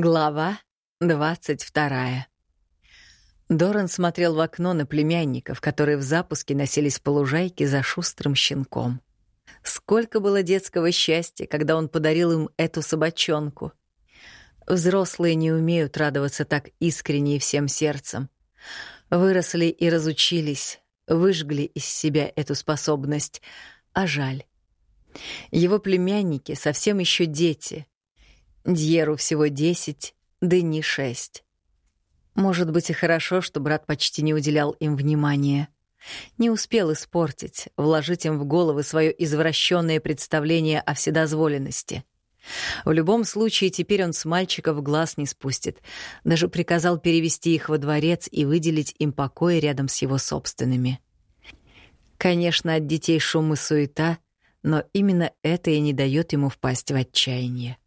Глава двадцать вторая. Доран смотрел в окно на племянников, которые в запуске носились по лужайке за шустрым щенком. Сколько было детского счастья, когда он подарил им эту собачонку. Взрослые не умеют радоваться так искренне и всем сердцем. Выросли и разучились, выжгли из себя эту способность, а жаль. Его племянники совсем еще дети — Дьеру всего десять, Дени шесть. Может быть и хорошо, что брат почти не уделял им внимания. Не успел испортить, вложить им в головы свое извращенное представление о вседозволенности. В любом случае, теперь он с мальчиков глаз не спустит. Даже приказал перевести их во дворец и выделить им покои рядом с его собственными. Конечно, от детей шум и суета, но именно это и не дает ему впасть в отчаяние.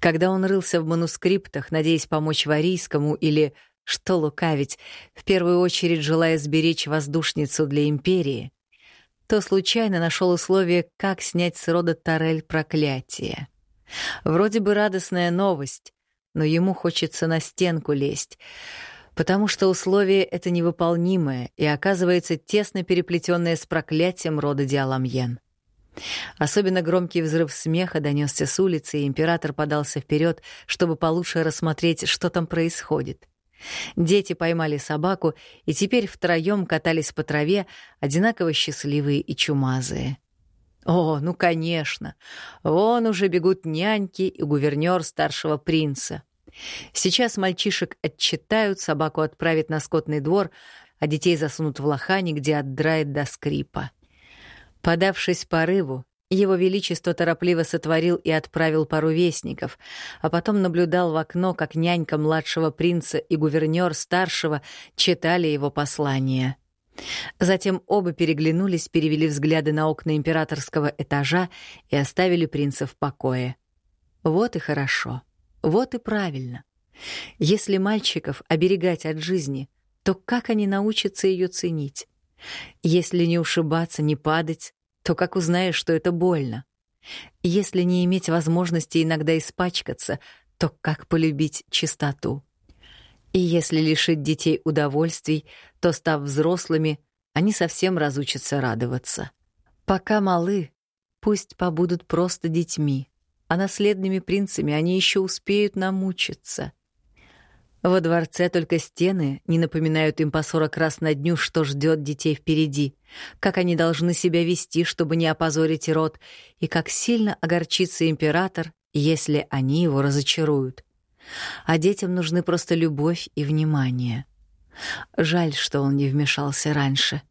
Когда он рылся в манускриптах, надеясь помочь Варийскому или, что лукавить, в первую очередь желая сберечь воздушницу для империи, то случайно нашел условие, как снять с рода Тарель проклятие. Вроде бы радостная новость, но ему хочется на стенку лезть, потому что условие это невыполнимое и оказывается тесно переплетенное с проклятием рода Диаламьен. Особенно громкий взрыв смеха донесся с улицы, и император подался вперед, чтобы получше рассмотреть, что там происходит. Дети поймали собаку и теперь втроем катались по траве, одинаково счастливые и чумазые. О, ну конечно! Вон уже бегут няньки и гувернёр старшего принца. Сейчас мальчишек отчитают, собаку отправят на скотный двор, а детей засунут в лохани, где отдрает до скрипа. Подавшись порыву, его Величество торопливо сотворил и отправил пару вестников, а потом наблюдал в окно, как нянька младшего принца и гувернёр старшего читали его послание. Затем оба переглянулись, перевели взгляды на окна императорского этажа и оставили принца в покое. Вот и хорошо. Вот и правильно. Если мальчиков оберегать от жизни, то как они научатся ее ценить? Если не ушибаться, не падать, то как узнаешь, что это больно? Если не иметь возможности иногда испачкаться, то как полюбить чистоту? И если лишить детей удовольствий, то, став взрослыми, они совсем разучатся радоваться. Пока малы, пусть побудут просто детьми, а наследными принцами они еще успеют намучиться. Во дворце только стены не напоминают им по сорок раз на дню, что ждет детей впереди, как они должны себя вести, чтобы не опозорить род, и как сильно огорчится император, если они его разочаруют. А детям нужны просто любовь и внимание. Жаль, что он не вмешался раньше.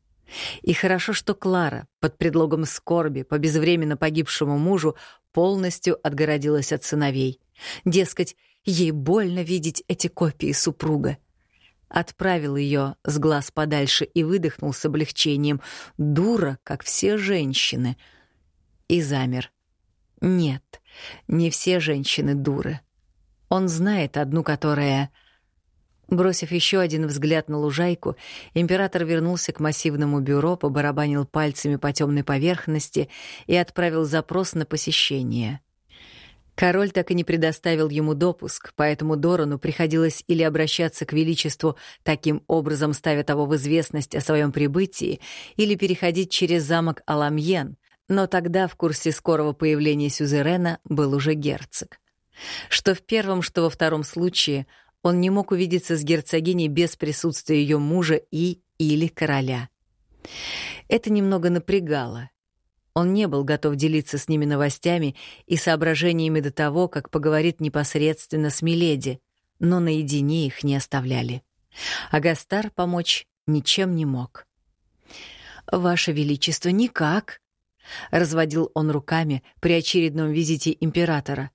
И хорошо, что Клара, под предлогом скорби по безвременно погибшему мужу, полностью отгородилась от сыновей. Дескать, Ей больно видеть эти копии супруга. Отправил ее с глаз подальше и выдохнул с облегчением. Дура, как все женщины. И замер. Нет, не все женщины дуры. Он знает одну, которая... Бросив еще один взгляд на лужайку, император вернулся к массивному бюро, побарабанил пальцами по темной поверхности и отправил запрос на посещение. Король так и не предоставил ему допуск, поэтому Дорану приходилось или обращаться к Величеству, таким образом ставя того в известность о своем прибытии, или переходить через замок Аламьен, но тогда в курсе скорого появления Сюзерена был уже герцог. Что в первом, что во втором случае он не мог увидеться с герцогиней без присутствия ее мужа и или короля. Это немного напрягало, он не был готов делиться с ними новостями и соображениями до того, как поговорит непосредственно с Миледи, но наедине их не оставляли. А Гастар помочь ничем не мог. «Ваше Величество, никак!» — разводил он руками при очередном визите императора.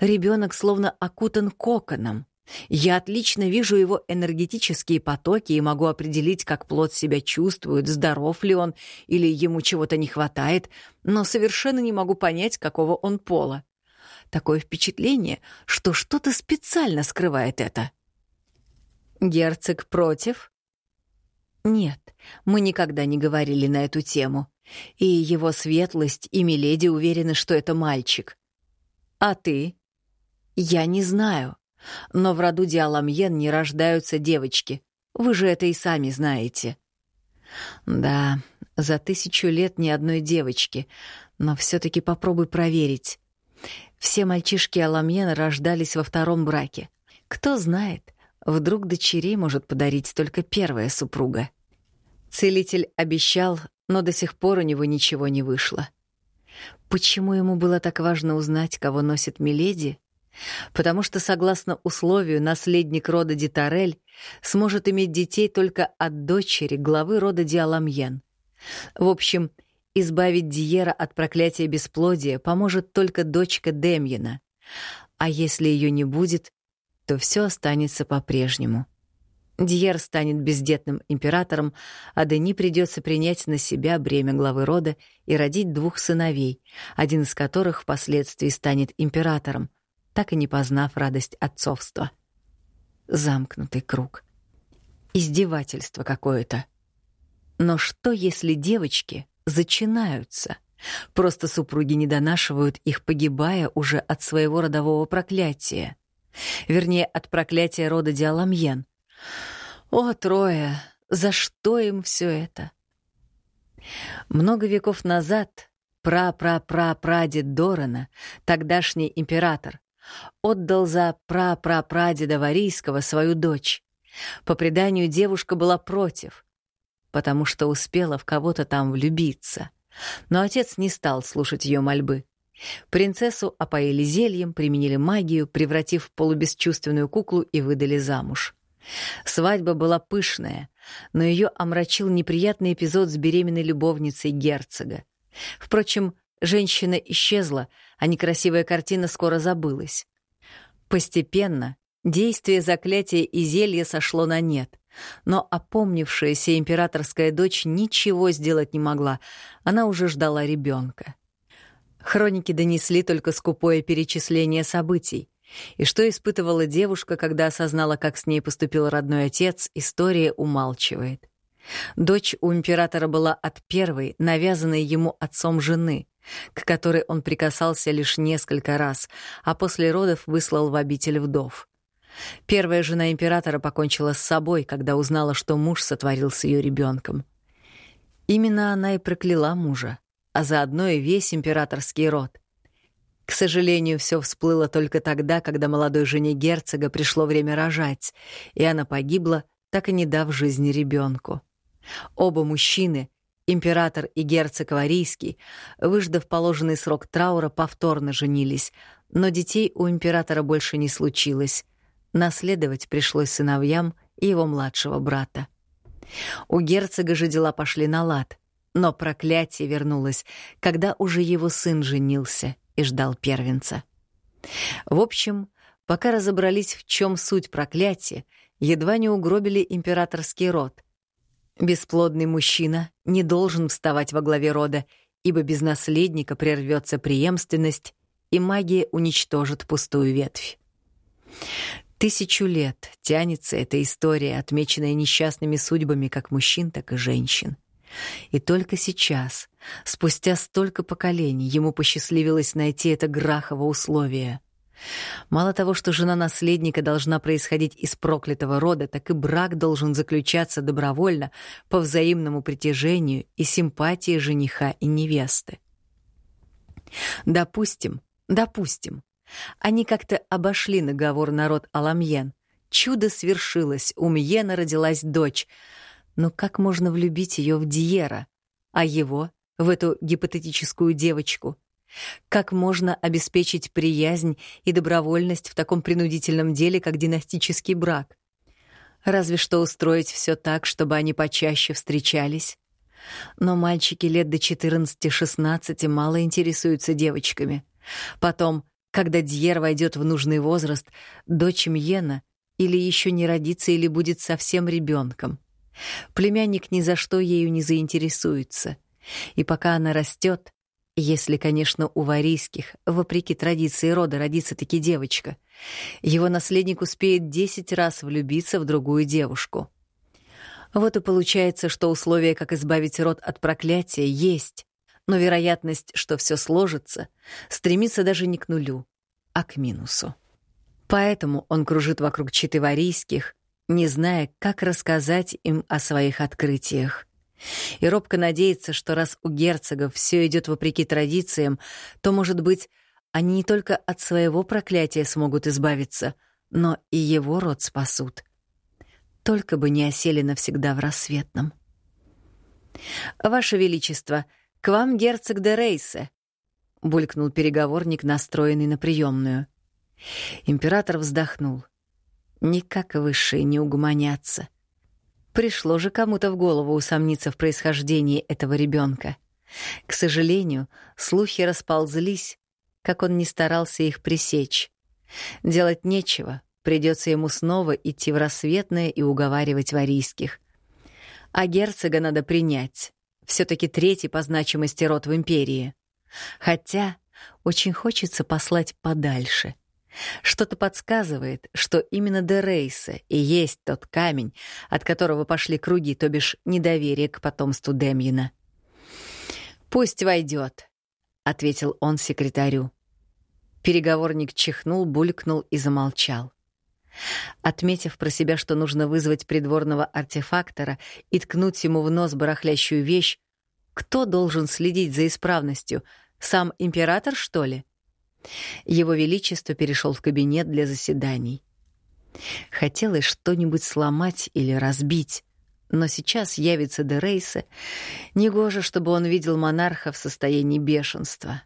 Ребенок словно окутан коконом. Я отлично вижу его энергетические потоки и могу определить, как плод себя чувствует, здоров ли он или ему чего-то не хватает, но совершенно не могу понять, какого он пола. Такое впечатление, что что-то специально скрывает это. Герцог против? Нет, мы никогда не говорили на эту тему. И его светлость и Миледи уверены, что это мальчик. А ты? Я не знаю, но в роду Диаламьен не рождаются девочки. Вы же это и сами знаете. Да, за тысячу лет ни одной девочки, но все таки попробуй проверить. Все мальчишки Аламьена рождались во втором браке. Кто знает, вдруг дочерей может подарить только первая супруга. Целитель обещал, но до сих пор у него ничего не вышло. Почему ему было так важно узнать, кого носит Миледи? Потому что, согласно условию, наследник рода Дитарель сможет иметь детей только от дочери главы рода Диаламьен. В общем, избавить Диера от проклятия бесплодия поможет только дочка Демьена. А если ее не будет, то все останется по-прежнему. Диер станет бездетным императором, а Дени придется принять на себя бремя главы рода и родить двух сыновей, один из которых впоследствии станет императором, так и не познав радость отцовства. Замкнутый круг. Издевательство какое-то. Но что, если девочки зачинаются? Просто супруги не донашивают их, погибая уже от своего родового проклятия. Вернее, от проклятия рода Диаламьен — о, трое, за что им все это? Много веков назад пра-пра-пра-прадед Дорана, тогдашний император, отдал за пра-пра-прадеда Варийского свою дочь. По преданию, девушка была против, потому что успела в кого-то там влюбиться. Но отец не стал слушать ее мольбы. Принцессу опоили зельем, применили магию, превратив в полубесчувственную куклу и выдали замуж. Свадьба была пышная, но ее омрачил неприятный эпизод с беременной любовницей герцога. Впрочем, женщина исчезла, а некрасивая картина скоро забылась. Постепенно действие заклятия и зелья сошло на нет, но опомнившаяся императорская дочь ничего сделать не могла, она уже ждала ребенка. Хроники донесли только скупое перечисление событий. И что испытывала девушка, когда осознала, как с ней поступил родной отец, история умалчивает. Дочь у императора была от первой, навязанной ему отцом жены, к которой он прикасался лишь несколько раз, а после родов выслал в обитель вдов. Первая жена императора покончила с собой, когда узнала, что муж сотворил с ее ребенком. Именно она и прокляла мужа, а заодно и весь императорский род — к сожалению, все всплыло только тогда, когда молодой жене герцога пришло время рожать, и она погибла, так и не дав жизни ребенку. Оба мужчины, император и герцог Варийский, выждав положенный срок траура, повторно женились, но детей у императора больше не случилось. Наследовать пришлось сыновьям и его младшего брата. У герцога же дела пошли на лад, но проклятие вернулось, когда уже его сын женился — и ждал первенца. В общем, пока разобрались, в чем суть проклятия, едва не угробили императорский род. Бесплодный мужчина не должен вставать во главе рода, ибо без наследника прервется преемственность, и магия уничтожит пустую ветвь. Тысячу лет тянется эта история, отмеченная несчастными судьбами как мужчин, так и женщин. И только сейчас, спустя столько поколений, ему посчастливилось найти это Грахово условие. Мало того, что жена наследника должна происходить из проклятого рода, так и брак должен заключаться добровольно по взаимному притяжению и симпатии жениха и невесты. Допустим, допустим, они как-то обошли наговор народ Аламьен. Чудо свершилось, у Мьена родилась дочь — но как можно влюбить ее в Диера, а его — в эту гипотетическую девочку? Как можно обеспечить приязнь и добровольность в таком принудительном деле, как династический брак? Разве что устроить все так, чтобы они почаще встречались. Но мальчики лет до 14-16 мало интересуются девочками. Потом, когда Дьер войдет в нужный возраст, дочь Мьена или еще не родится, или будет совсем ребенком. Племянник ни за что ею не заинтересуется. И пока она растет, если, конечно, у варийских, вопреки традиции рода, родится таки девочка, его наследник успеет десять раз влюбиться в другую девушку. Вот и получается, что условие, как избавить род от проклятия, есть, но вероятность, что все сложится, стремится даже не к нулю, а к минусу. Поэтому он кружит вокруг читы варийских, не зная, как рассказать им о своих открытиях. И робко надеется, что раз у герцогов все идет вопреки традициям, то, может быть, они не только от своего проклятия смогут избавиться, но и его род спасут. Только бы не осели навсегда в рассветном. «Ваше Величество, к вам герцог де Рейсе», — булькнул переговорник, настроенный на приемную. Император вздохнул. Никак высшие не угомонятся. Пришло же кому-то в голову усомниться в происхождении этого ребенка. К сожалению, слухи расползлись, как он не старался их пресечь. Делать нечего, придется ему снова идти в рассветное и уговаривать варийских. А герцога надо принять. все таки третий по значимости род в империи. Хотя очень хочется послать подальше — что-то подсказывает, что именно Дерейса и есть тот камень, от которого пошли круги, то бишь недоверие к потомству Демьина. «Пусть войдет», — ответил он секретарю. Переговорник чихнул, булькнул и замолчал. Отметив про себя, что нужно вызвать придворного артефактора и ткнуть ему в нос барахлящую вещь, кто должен следить за исправностью? Сам император, что ли? Его Величество перешел в кабинет для заседаний. Хотелось что-нибудь сломать или разбить, но сейчас явится Дерейса. Негоже, чтобы он видел монарха в состоянии бешенства.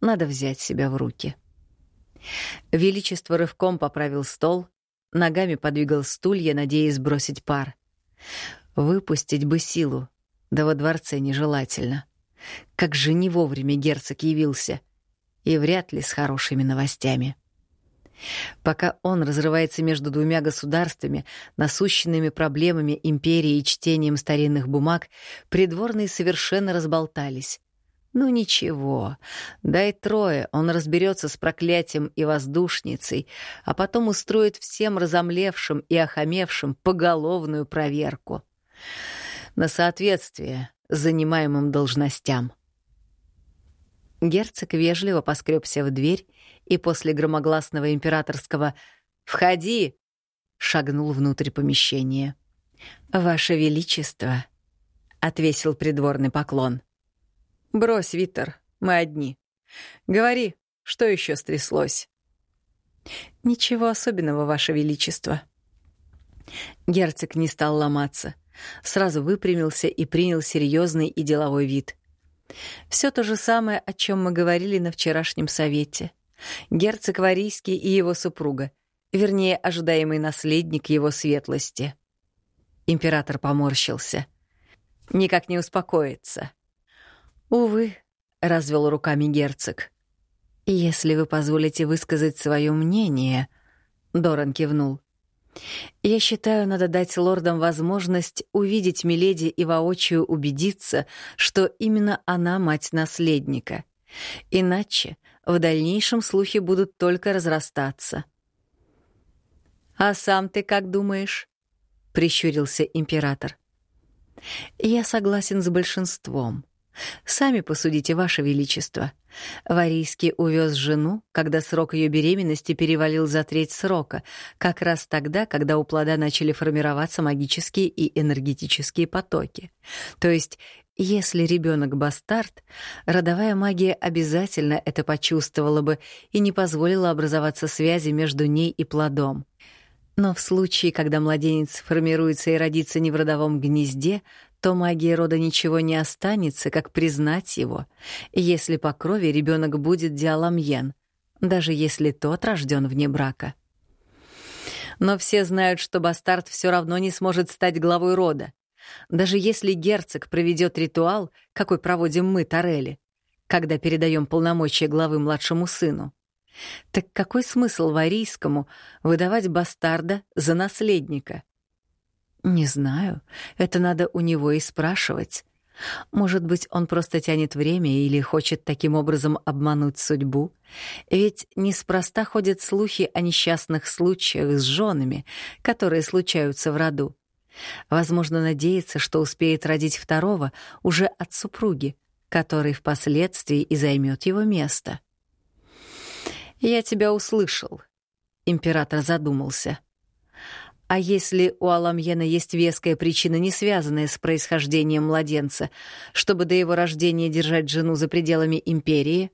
Надо взять себя в руки. Величество рывком поправил стол, ногами подвигал стулья, надеясь сбросить пар. Выпустить бы силу, да во дворце нежелательно. Как же не вовремя герцог явился — и вряд ли с хорошими новостями. Пока он разрывается между двумя государствами, насущенными проблемами империи и чтением старинных бумаг, придворные совершенно разболтались. Ну ничего, дай трое, он разберется с проклятием и воздушницей, а потом устроит всем разомлевшим и охамевшим поголовную проверку. На соответствие занимаемым должностям. Герцог вежливо поскребся в дверь и после громогласного императорского «Входи!» шагнул внутрь помещения. «Ваше Величество!» — отвесил придворный поклон. «Брось, Витер, мы одни. Говори, что еще стряслось?» «Ничего особенного, Ваше Величество». Герцог не стал ломаться, сразу выпрямился и принял серьезный и деловой вид. Все то же самое, о чем мы говорили на вчерашнем совете. Герцог Варийский и его супруга, вернее, ожидаемый наследник его светлости. Император поморщился. Никак не успокоится. Увы, развел руками герцог. Если вы позволите высказать свое мнение, Доран кивнул. Я считаю, надо дать лордам возможность увидеть Миледи и воочию убедиться, что именно она мать наследника. Иначе в дальнейшем слухи будут только разрастаться. «А сам ты как думаешь?» — прищурился император. «Я согласен с большинством», Сами посудите, Ваше Величество. Варийский увез жену, когда срок ее беременности перевалил за треть срока, как раз тогда, когда у плода начали формироваться магические и энергетические потоки. То есть, если ребенок бастард, родовая магия обязательно это почувствовала бы и не позволила образоваться связи между ней и плодом. Но в случае, когда младенец формируется и родится не в родовом гнезде, то магии рода ничего не останется, как признать его, если по крови ребенок будет диаламьен, даже если тот рожден вне брака. Но все знают, что бастард все равно не сможет стать главой рода. Даже если герцог проведет ритуал, какой проводим мы, Торели, когда передаем полномочия главы младшему сыну. Так какой смысл варийскому выдавать бастарда за наследника? Не знаю. Это надо у него и спрашивать. Может быть, он просто тянет время или хочет таким образом обмануть судьбу? Ведь неспроста ходят слухи о несчастных случаях с женами, которые случаются в роду. Возможно, надеется, что успеет родить второго уже от супруги, который впоследствии и займет его место. «Я тебя услышал», император задумался. А если у Аламьена есть веская причина, не связанная с происхождением младенца, чтобы до его рождения держать жену за пределами империи?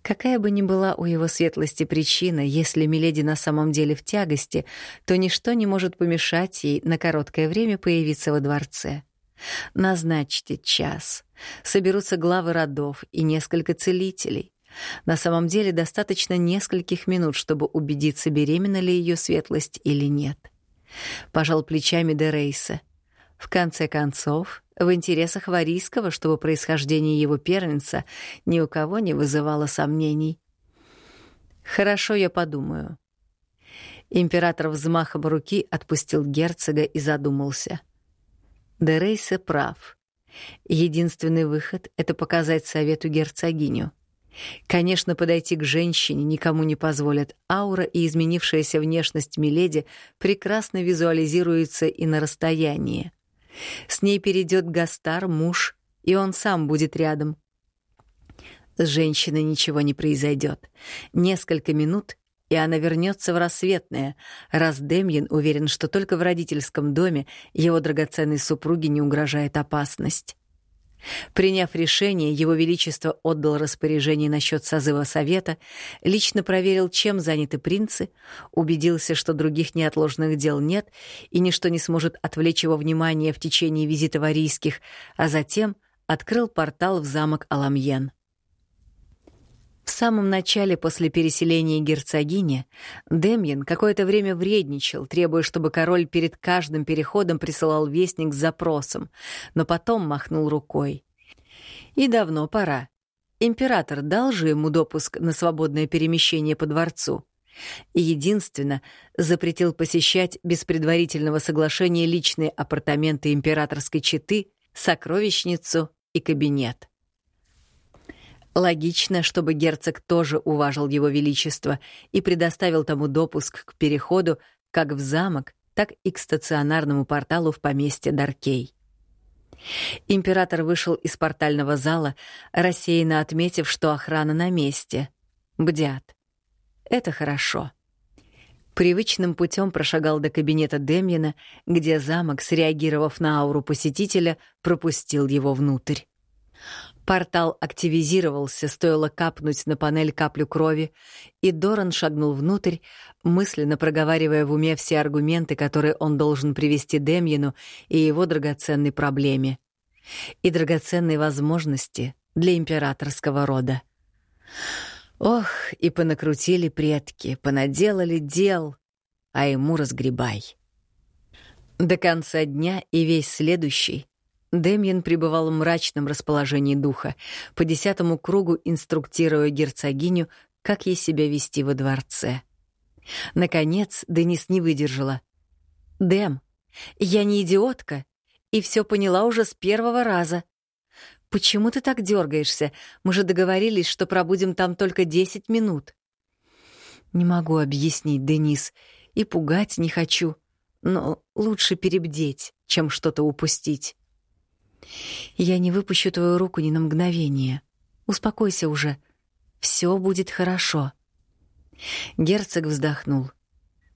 Какая бы ни была у его светлости причина, если Миледи на самом деле в тягости, то ничто не может помешать ей на короткое время появиться во дворце. Назначьте час. Соберутся главы родов и несколько целителей. На самом деле достаточно нескольких минут, чтобы убедиться, беременна ли ее светлость или нет. Пожал плечами Дерейса. В конце концов, в интересах Варийского, чтобы происхождение его первенца ни у кого не вызывало сомнений. «Хорошо, я подумаю». Император взмахом руки отпустил герцога и задумался. Дерейса прав. Единственный выход — это показать совету герцогиню. Конечно, подойти к женщине никому не позволят. Аура и изменившаяся внешность Миледи прекрасно визуализируются и на расстоянии. С ней перейдет Гастар, муж, и он сам будет рядом. С женщиной ничего не произойдет. Несколько минут, и она вернется в рассветное, раз Демьян уверен, что только в родительском доме его драгоценной супруге не угрожает опасность. Приняв решение, Его Величество отдал распоряжение насчет созыва совета, лично проверил, чем заняты принцы, убедился, что других неотложных дел нет и ничто не сможет отвлечь его внимание в течение визита варийских, а затем открыл портал в замок Аламьен. В самом начале после переселения герцогини Демьян какое-то время вредничал, требуя, чтобы король перед каждым переходом присылал вестник с запросом, но потом махнул рукой. И давно пора. Император дал же ему допуск на свободное перемещение по дворцу. И единственно запретил посещать без предварительного соглашения личные апартаменты императорской четы, сокровищницу и кабинет. Логично, чтобы герцог тоже уважил его величество и предоставил тому допуск к переходу как в замок, так и к стационарному порталу в поместье Даркей. Император вышел из портального зала, рассеянно отметив, что охрана на месте. Бдят. Это хорошо. Привычным путем прошагал до кабинета Демьяна, где замок, среагировав на ауру посетителя, пропустил его внутрь. Портал активизировался, стоило капнуть на панель каплю крови, и Доран шагнул внутрь, мысленно проговаривая в уме все аргументы, которые он должен привести Демьену и его драгоценной проблеме. И драгоценные возможности для императорского рода. Ох, и понакрутили предки, понаделали дел, а ему разгребай. До конца дня и весь следующий Демьян пребывал в мрачном расположении духа, по десятому кругу инструктируя герцогиню, как ей себя вести во дворце. Наконец Денис не выдержала. «Дэм, я не идиотка и все поняла уже с первого раза. Почему ты так дергаешься? Мы же договорились, что пробудем там только десять минут». «Не могу объяснить, Денис, и пугать не хочу, но лучше перебдеть, чем что-то упустить». Я не выпущу твою руку ни на мгновение. Успокойся уже. Все будет хорошо. Герцог вздохнул.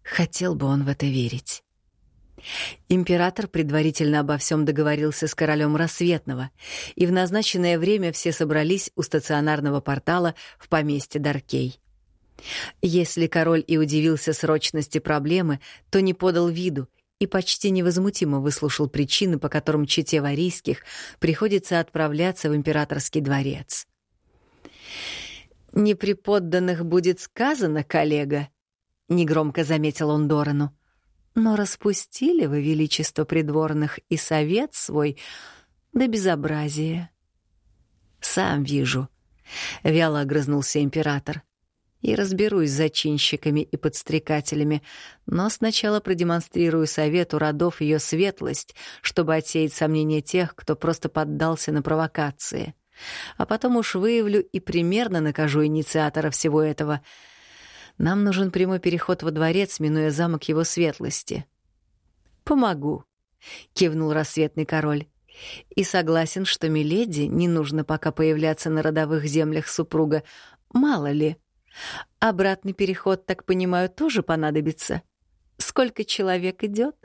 Хотел бы он в это верить. Император предварительно обо всем договорился с королем Рассветного, и в назначенное время все собрались у стационарного портала в поместье Даркей. Если король и удивился срочности проблемы, то не подал виду и почти невозмутимо выслушал причины, по которым чете Варийских приходится отправляться в императорский дворец. «Не при подданных будет сказано, коллега», — негромко заметил он Дорану. «Но распустили вы величество придворных и совет свой до безобразия». «Сам вижу», — вяло огрызнулся император и разберусь с зачинщиками и подстрекателями, но сначала продемонстрирую совету родов ее светлость, чтобы отсеять сомнения тех, кто просто поддался на провокации. А потом уж выявлю и примерно накажу инициатора всего этого. Нам нужен прямой переход во дворец, минуя замок его светлости. «Помогу», — кивнул рассветный король. «И согласен, что Миледи не нужно пока появляться на родовых землях супруга. Мало ли». Обратный переход, так понимаю, тоже понадобится. Сколько человек идет?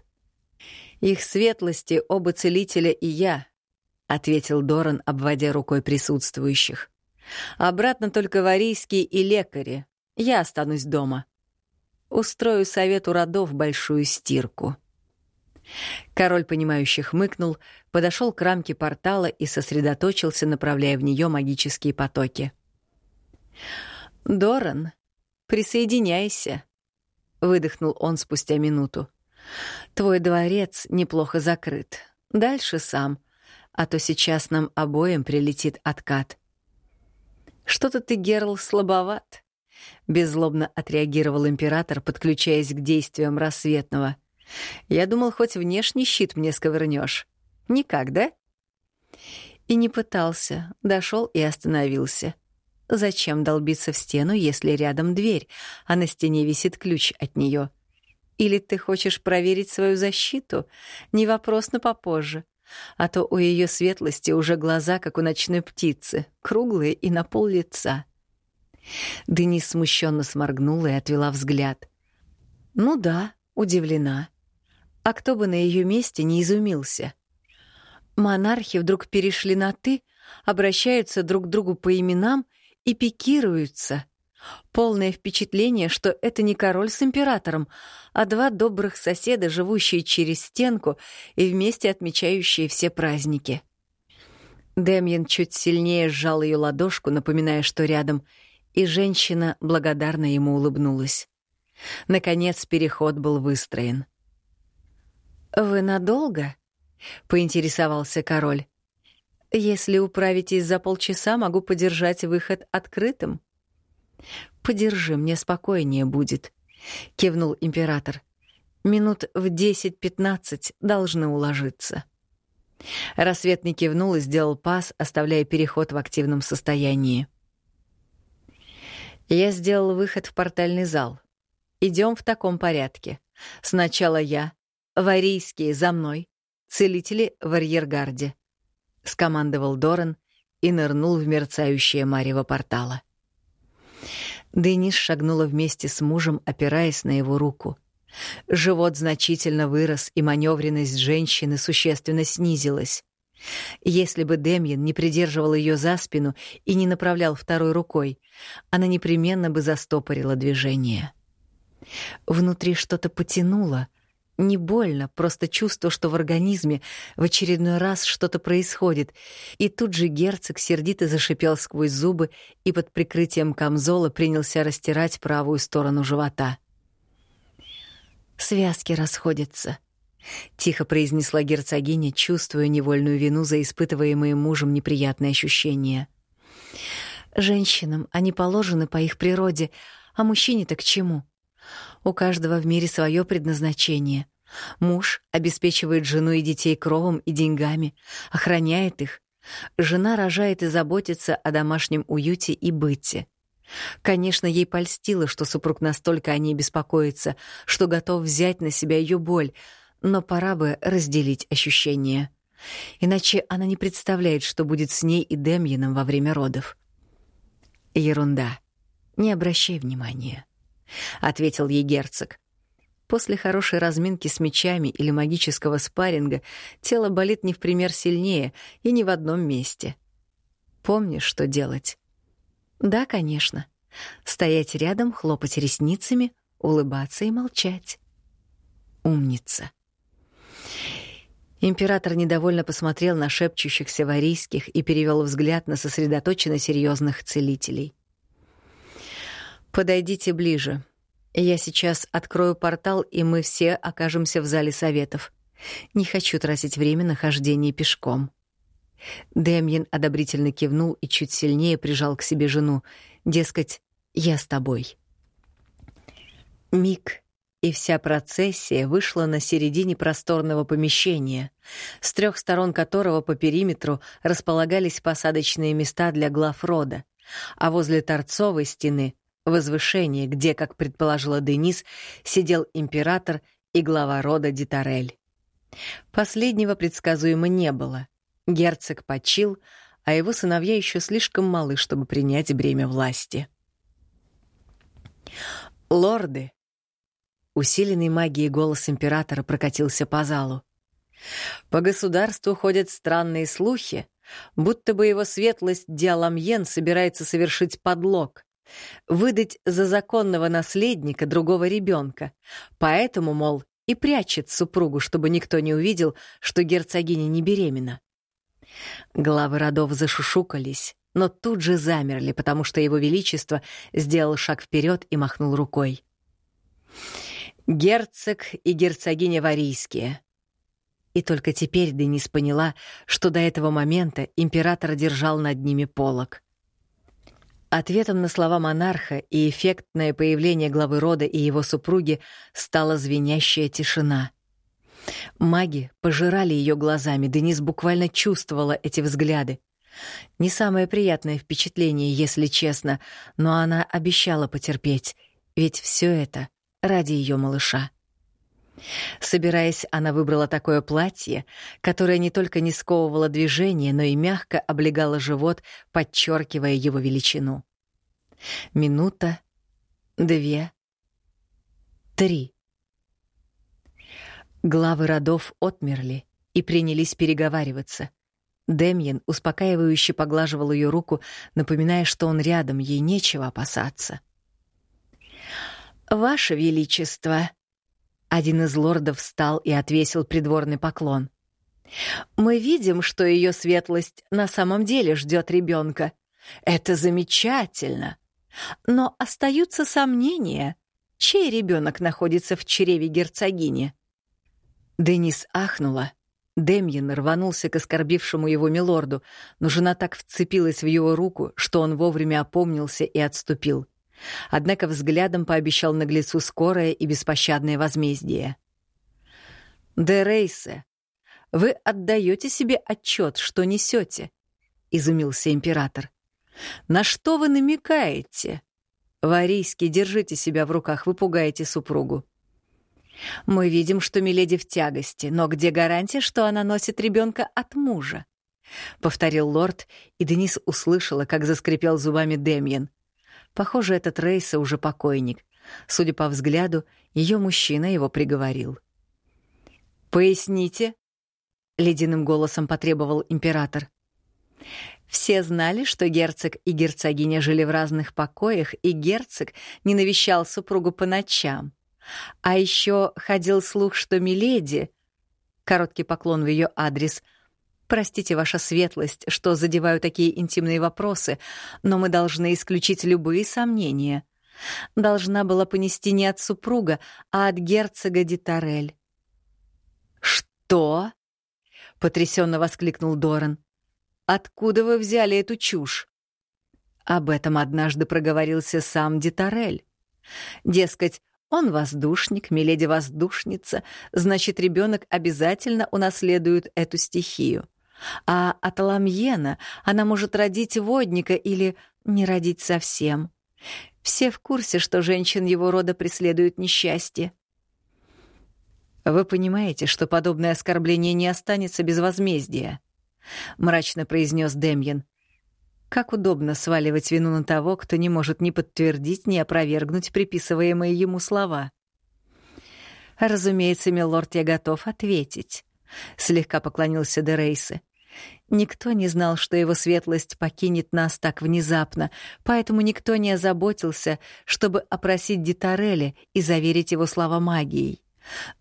Их светлости, оба целителя и я, ответил Доран, обводя рукой присутствующих. Обратно только варийские и лекари. Я останусь дома. Устрою совету родов большую стирку. Король, понимающий, хмыкнул, подошел к рамке портала и сосредоточился, направляя в нее магические потоки. «Доран, присоединяйся», — выдохнул он спустя минуту. «Твой дворец неплохо закрыт. Дальше сам, а то сейчас нам обоим прилетит откат». «Что-то ты, Герл, слабоват», — беззлобно отреагировал император, подключаясь к действиям рассветного — я думал, хоть внешний щит мне сковырнешь. Никак, да? И не пытался, дошел и остановился. Зачем долбиться в стену, если рядом дверь, а на стене висит ключ от нее? Или ты хочешь проверить свою защиту? Не вопрос, но попозже. А то у ее светлости уже глаза, как у ночной птицы, круглые и на пол лица. Денис смущенно сморгнула и отвела взгляд. Ну да, удивлена а кто бы на ее месте не изумился. Монархи вдруг перешли на «ты», обращаются друг к другу по именам и пикируются. Полное впечатление, что это не король с императором, а два добрых соседа, живущие через стенку и вместе отмечающие все праздники. Демьян чуть сильнее сжал ее ладошку, напоминая, что рядом, и женщина благодарно ему улыбнулась. Наконец переход был выстроен. «Вы надолго?» — поинтересовался король. «Если управитесь за полчаса, могу подержать выход открытым». «Подержи, мне спокойнее будет», — кивнул император. «Минут в десять-пятнадцать должны уложиться». Рассветный кивнул и сделал пас, оставляя переход в активном состоянии. Я сделал выход в портальный зал. Идем в таком порядке. Сначала я, «Варийские, за мной! Целители в арьергарде!» — скомандовал Доран и нырнул в мерцающее марево портала. Денис шагнула вместе с мужем, опираясь на его руку. Живот значительно вырос, и маневренность женщины существенно снизилась. Если бы Демьян не придерживал ее за спину и не направлял второй рукой, она непременно бы застопорила движение. Внутри что-то потянуло, не больно, просто чувство, что в организме в очередной раз что-то происходит. И тут же герцог сердито зашипел сквозь зубы и под прикрытием камзола принялся растирать правую сторону живота. «Связки расходятся», — тихо произнесла герцогиня, чувствуя невольную вину за испытываемые мужем неприятные ощущения. «Женщинам они положены по их природе, а мужчине-то к чему?» У каждого в мире свое предназначение. Муж обеспечивает жену и детей кровом и деньгами, охраняет их. Жена рожает и заботится о домашнем уюте и быте. Конечно, ей польстило, что супруг настолько о ней беспокоится, что готов взять на себя ее боль, но пора бы разделить ощущения. Иначе она не представляет, что будет с ней и Демьяном во время родов. Ерунда. Не обращай внимания. — ответил ей герцог. После хорошей разминки с мечами или магического спарринга тело болит не в пример сильнее и не в одном месте. Помнишь, что делать? Да, конечно. Стоять рядом, хлопать ресницами, улыбаться и молчать. Умница. Император недовольно посмотрел на шепчущихся варийских и перевел взгляд на сосредоточенно серьезных целителей. Подойдите ближе. Я сейчас открою портал, и мы все окажемся в зале советов. Не хочу тратить время на хождение пешком. Демьян одобрительно кивнул и чуть сильнее прижал к себе жену. Дескать, я с тобой. Миг, и вся процессия вышла на середине просторного помещения, с трех сторон которого по периметру располагались посадочные места для глав рода, а возле торцовой стены возвышение, где, как предположила Денис, сидел император и глава рода Дитарель. Последнего предсказуемо не было. Герцог почил, а его сыновья еще слишком малы, чтобы принять бремя власти. «Лорды!» Усиленный магией голос императора прокатился по залу. По государству ходят странные слухи, будто бы его светлость Диаламьен собирается совершить подлог, выдать за законного наследника другого ребенка, поэтому, мол, и прячет супругу, чтобы никто не увидел, что герцогиня не беременна. Главы родов зашушукались, но тут же замерли, потому что его величество сделал шаг вперед и махнул рукой. «Герцог и герцогиня Варийские». И только теперь Денис поняла, что до этого момента император держал над ними полог. Ответом на слова монарха и эффектное появление главы рода и его супруги стала звенящая тишина. Маги пожирали ее глазами, Денис буквально чувствовала эти взгляды. Не самое приятное впечатление, если честно, но она обещала потерпеть, ведь все это ради ее малыша. Собираясь, она выбрала такое платье, которое не только не сковывало движение, но и мягко облегало живот, подчеркивая его величину. Минута, две, три. Главы родов отмерли и принялись переговариваться. Демьян успокаивающе поглаживал ее руку, напоминая, что он рядом, ей нечего опасаться. «Ваше Величество!» Один из лордов встал и отвесил придворный поклон. «Мы видим, что ее светлость на самом деле ждет ребенка. Это замечательно. Но остаются сомнения, чей ребенок находится в чреве герцогини». Денис ахнула. Демьян рванулся к оскорбившему его милорду, но жена так вцепилась в его руку, что он вовремя опомнился и отступил. Однако взглядом пообещал наглецу скорое и беспощадное возмездие. «Де вы отдаете себе отчет, что несете?» — изумился император. «На что вы намекаете? Варийский, держите себя в руках, вы пугаете супругу». «Мы видим, что Миледи в тягости, но где гарантия, что она носит ребенка от мужа?» — повторил лорд, и Денис услышала, как заскрипел зубами Демьян. Похоже, этот Рейса уже покойник. Судя по взгляду, ее мужчина его приговорил. «Поясните», — ледяным голосом потребовал император. Все знали, что герцог и герцогиня жили в разных покоях, и герцог не навещал супругу по ночам. А еще ходил слух, что Миледи... Короткий поклон в ее адрес — Простите, ваша светлость, что задеваю такие интимные вопросы, но мы должны исключить любые сомнения. Должна была понести не от супруга, а от герцога Дитарель. «Что?» — потрясенно воскликнул Доран. «Откуда вы взяли эту чушь?» Об этом однажды проговорился сам Дитарель. Дескать, он воздушник, Миледи воздушница, значит, ребенок обязательно унаследует эту стихию. А от Ламьена она может родить водника или не родить совсем. Все в курсе, что женщин его рода преследуют несчастье. «Вы понимаете, что подобное оскорбление не останется без возмездия», — мрачно произнес Демьян. «Как удобно сваливать вину на того, кто не может ни подтвердить, ни опровергнуть приписываемые ему слова». «Разумеется, милорд, я готов ответить», — слегка поклонился Дерейсе. Никто не знал, что его светлость покинет нас так внезапно, поэтому никто не озаботился, чтобы опросить Дитарелли и заверить его слова магией.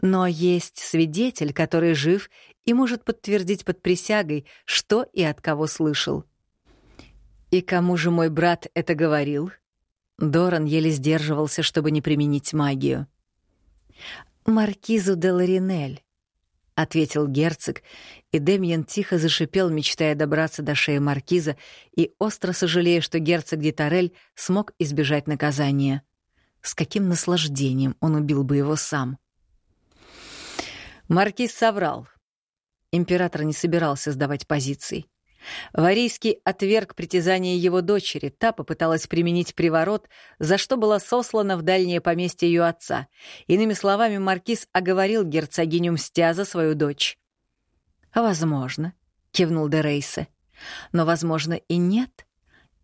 Но есть свидетель, который жив и может подтвердить под присягой, что и от кого слышал. «И кому же мой брат это говорил?» Доран еле сдерживался, чтобы не применить магию. «Маркизу де Ларинель», — ответил герцог, и Демьян тихо зашипел, мечтая добраться до шеи маркиза и остро сожалея, что герцог Дитарель смог избежать наказания. С каким наслаждением он убил бы его сам. Маркиз соврал. Император не собирался сдавать позиций. Варийский отверг притязание его дочери, та попыталась применить приворот, за что была сослана в дальнее поместье ее отца. Иными словами, маркиз оговорил герцогиню мстя за свою дочь. «Возможно», — кивнул Дерейсе. «Но, возможно, и нет.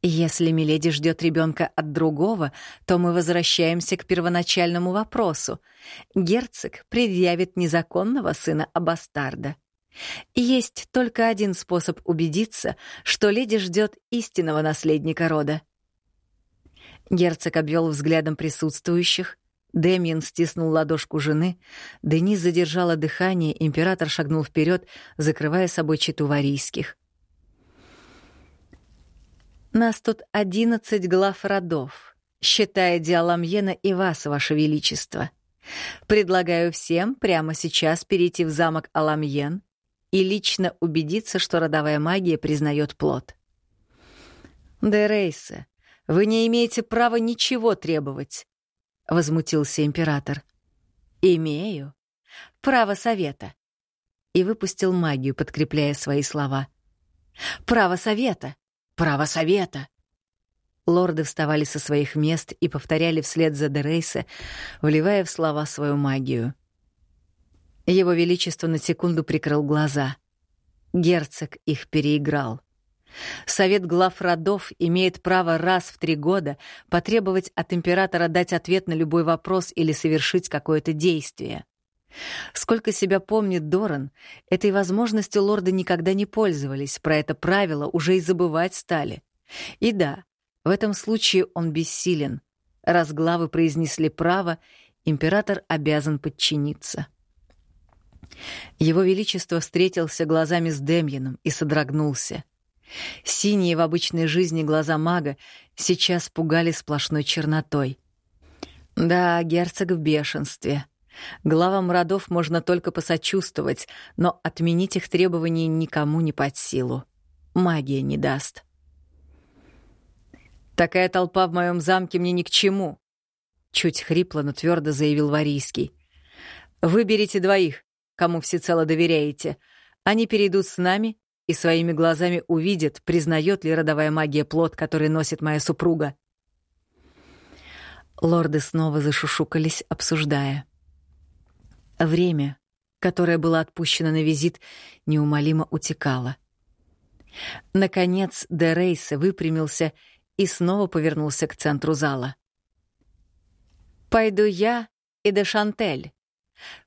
Если Миледи ждет ребенка от другого, то мы возвращаемся к первоначальному вопросу. Герцог предъявит незаконного сына Абастарда. Есть только один способ убедиться, что леди ждет истинного наследника рода. Герцог обвел взглядом присутствующих. Демьян стиснул ладошку жены. Денис задержала дыхание, император шагнул вперед, закрывая собой читу варийских. Нас тут одиннадцать глав родов, считая Диаламьена и вас, ваше величество. Предлагаю всем прямо сейчас перейти в замок Аламьен и лично убедиться, что родовая магия признает плод. Дерейсе, вы не имеете права ничего требовать, — возмутился император. «Имею. Право совета». И выпустил магию, подкрепляя свои слова. «Право совета! Право совета!» Лорды вставали со своих мест и повторяли вслед за Дерейсе, вливая в слова свою магию. Его Величество на секунду прикрыл глаза. Герцог их переиграл. Совет глав родов имеет право раз в три года потребовать от императора дать ответ на любой вопрос или совершить какое-то действие. Сколько себя помнит Доран, этой возможностью лорды никогда не пользовались, про это правило уже и забывать стали. И да, в этом случае он бессилен. Раз главы произнесли право, император обязан подчиниться. Его Величество встретился глазами с Демьяном и содрогнулся. Синие в обычной жизни глаза мага сейчас пугали сплошной чернотой. Да, герцог в бешенстве. Главам родов можно только посочувствовать, но отменить их требования никому не под силу. Магия не даст. «Такая толпа в моем замке мне ни к чему», — чуть хрипло, но твердо заявил Варийский. «Выберите двоих, кому всецело доверяете. Они перейдут с нами и своими глазами увидит, признает ли родовая магия плод, который носит моя супруга. Лорды снова зашушукались, обсуждая. Время, которое было отпущено на визит, неумолимо утекало. Наконец Де Рейсе выпрямился и снова повернулся к центру зала. «Пойду я и де Шантель.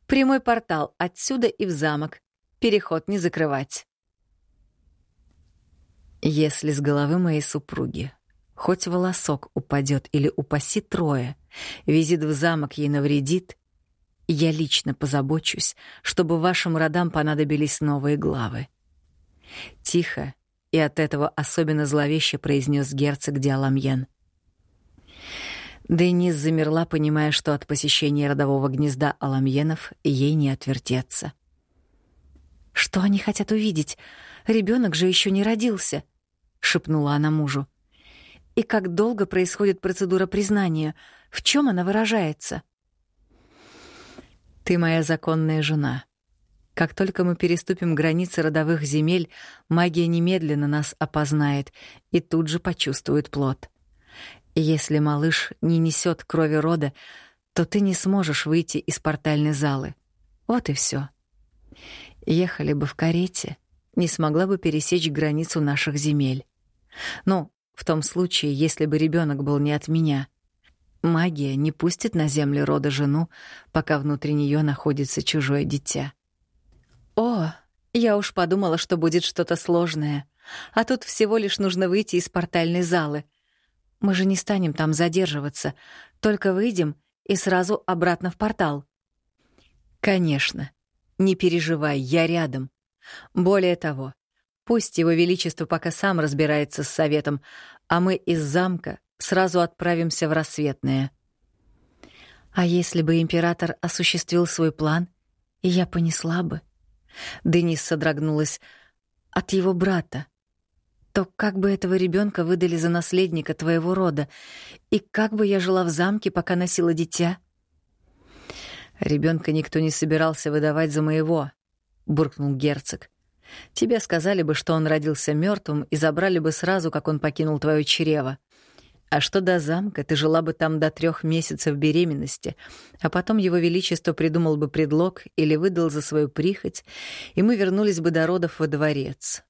Прямой портал отсюда и в замок. Переход не закрывать». Если с головы моей супруги хоть волосок упадет или упаси трое, визит в замок ей навредит, я лично позабочусь, чтобы вашим родам понадобились новые главы. Тихо и от этого особенно зловеще произнес герцог Диаламьен. Денис замерла, понимая, что от посещения родового гнезда Аламьенов ей не отвертеться. «Что они хотят увидеть? Ребенок же еще не родился», шепнула она мужу. И как долго происходит процедура признания? В чем она выражается? Ты моя законная жена. Как только мы переступим границы родовых земель, магия немедленно нас опознает и тут же почувствует плод. Если малыш не несет крови рода, то ты не сможешь выйти из портальной залы. Вот и все. Ехали бы в карете, не смогла бы пересечь границу наших земель. Ну, в том случае, если бы ребенок был не от меня. Магия не пустит на землю рода жену, пока внутри нее находится чужое дитя. О, я уж подумала, что будет что-то сложное. А тут всего лишь нужно выйти из портальной залы. Мы же не станем там задерживаться, только выйдем и сразу обратно в портал. Конечно. Не переживай, я рядом. Более того, Пусть его величество пока сам разбирается с советом, а мы из замка сразу отправимся в рассветное. А если бы император осуществил свой план, я понесла бы? Денис содрогнулась от его брата. То как бы этого ребенка выдали за наследника твоего рода, и как бы я жила в замке, пока носила дитя? Ребенка никто не собирался выдавать за моего, буркнул герцог. Тебе сказали бы, что он родился мертвым, и забрали бы сразу, как он покинул твое чрево. А что до замка, ты жила бы там до трех месяцев беременности, а потом его величество придумал бы предлог или выдал за свою прихоть, и мы вернулись бы до родов во дворец.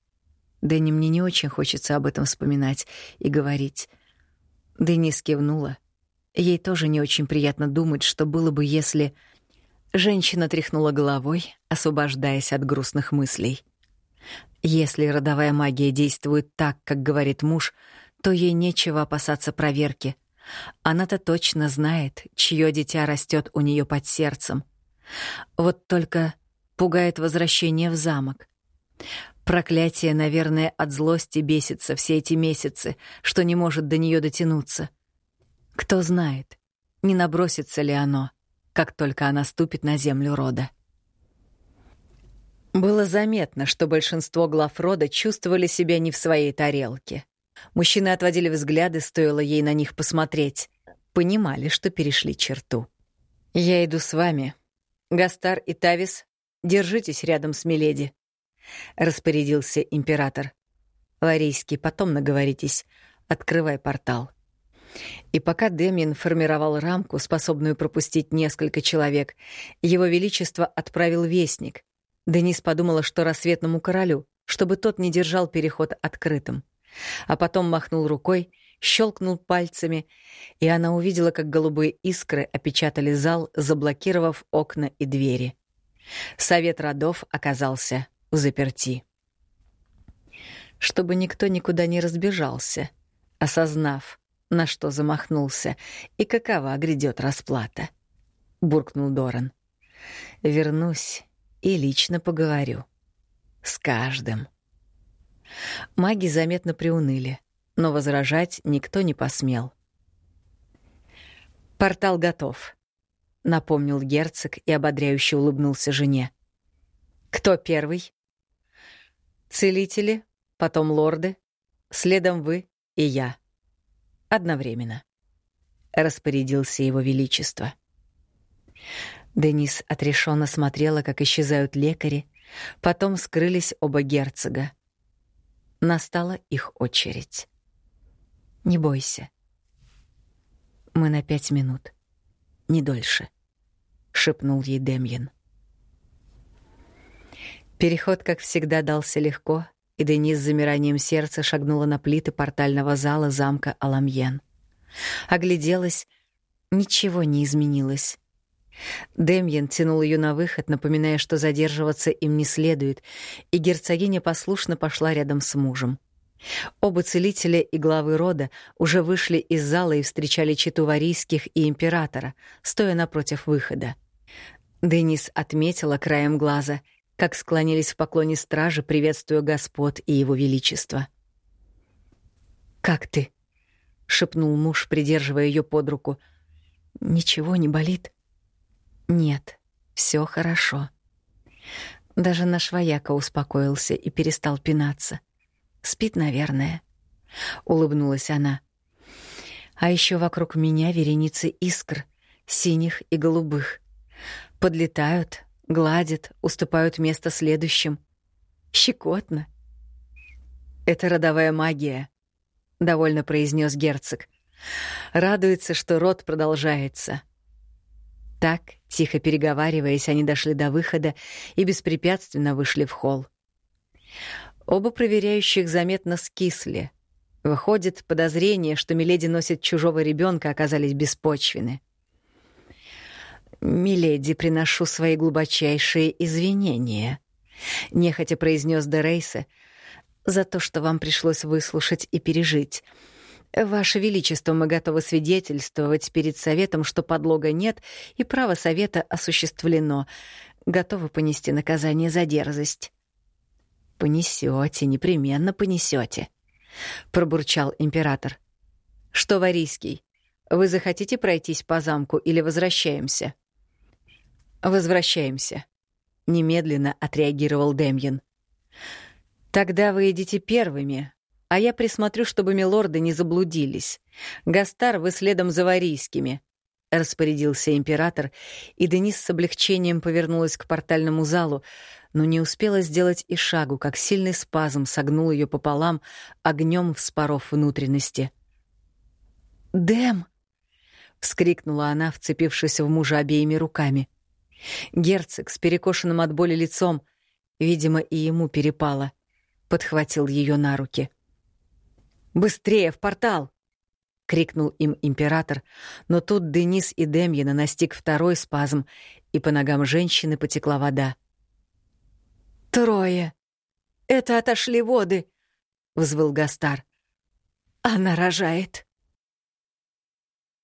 Дэнни, мне не очень хочется об этом вспоминать и говорить. Денис кивнула. Ей тоже не очень приятно думать, что было бы, если... Женщина тряхнула головой, освобождаясь от грустных мыслей. Если родовая магия действует так, как говорит муж, то ей нечего опасаться проверки. Она-то точно знает, чье дитя растет у нее под сердцем. Вот только пугает возвращение в замок. Проклятие, наверное, от злости бесится все эти месяцы, что не может до нее дотянуться. Кто знает, не набросится ли оно, как только она ступит на землю рода. Было заметно, что большинство глав рода чувствовали себя не в своей тарелке. Мужчины отводили взгляды, стоило ей на них посмотреть. Понимали, что перешли черту. «Я иду с вами. Гастар и Тавис, держитесь рядом с Миледи», — распорядился император. «Ларийский, потом наговоритесь. Открывай портал». И пока Демин формировал рамку, способную пропустить несколько человек, его величество отправил вестник. Денис подумала, что рассветному королю, чтобы тот не держал переход открытым. А потом махнул рукой, щелкнул пальцами, и она увидела, как голубые искры опечатали зал, заблокировав окна и двери. Совет родов оказался в заперти. Чтобы никто никуда не разбежался, осознав, на что замахнулся и какова грядет расплата, — буркнул Доран. «Вернусь и лично поговорю. С каждым». Маги заметно приуныли, но возражать никто не посмел. «Портал готов», — напомнил герцог и ободряюще улыбнулся жене. «Кто первый?» «Целители, потом лорды, следом вы и я. Одновременно», — распорядился его величество. Денис отрешенно смотрела, как исчезают лекари, потом скрылись оба герцога. Настала их очередь. «Не бойся. Мы на пять минут. Не дольше», — шепнул ей Демьян. Переход, как всегда, дался легко, и Денис с замиранием сердца шагнула на плиты портального зала замка Аламьен. Огляделась, ничего не изменилось. Демьян тянул ее на выход, напоминая, что задерживаться им не следует, и герцогиня послушно пошла рядом с мужем. Оба целителя и главы рода уже вышли из зала и встречали читу варийских и императора, стоя напротив выхода. Денис отметила краем глаза, как склонились в поклоне стражи, приветствуя господ и его величество. «Как ты?» — шепнул муж, придерживая ее под руку. «Ничего не болит?» Нет, все хорошо. Даже наш вояка успокоился и перестал пинаться. Спит, наверное. Улыбнулась она. А еще вокруг меня вереницы искр, синих и голубых. Подлетают, гладят, уступают место следующим. Щекотно. Это родовая магия, довольно произнес герцог. Радуется, что род продолжается. Так, тихо переговариваясь, они дошли до выхода и беспрепятственно вышли в холл. Оба проверяющих заметно скисли. Выходит, подозрение, что Миледи носит чужого ребенка, оказались беспочвены. «Миледи, приношу свои глубочайшие извинения», — нехотя произнес Дерейса, — «за то, что вам пришлось выслушать и пережить». Ваше Величество, мы готовы свидетельствовать перед Советом, что подлога нет и право Совета осуществлено. Готовы понести наказание за дерзость. Понесете, непременно понесете, пробурчал император. Что, Варийский, вы захотите пройтись по замку или возвращаемся? Возвращаемся, немедленно отреагировал Демьян. Тогда вы идите первыми, а я присмотрю, чтобы милорды не заблудились. Гастар, вы следом за варийскими», — распорядился император, и Денис с облегчением повернулась к портальному залу, но не успела сделать и шагу, как сильный спазм согнул ее пополам, огнем вспоров внутренности. «Дэм!» — вскрикнула она, вцепившись в мужа обеими руками. Герцог с перекошенным от боли лицом, видимо, и ему перепало — подхватил ее на руки. «Быстрее, в портал!» — крикнул им император, но тут Денис и Демьена настиг второй спазм, и по ногам женщины потекла вода. «Трое! Это отошли воды!» — взвыл Гастар. «Она рожает!»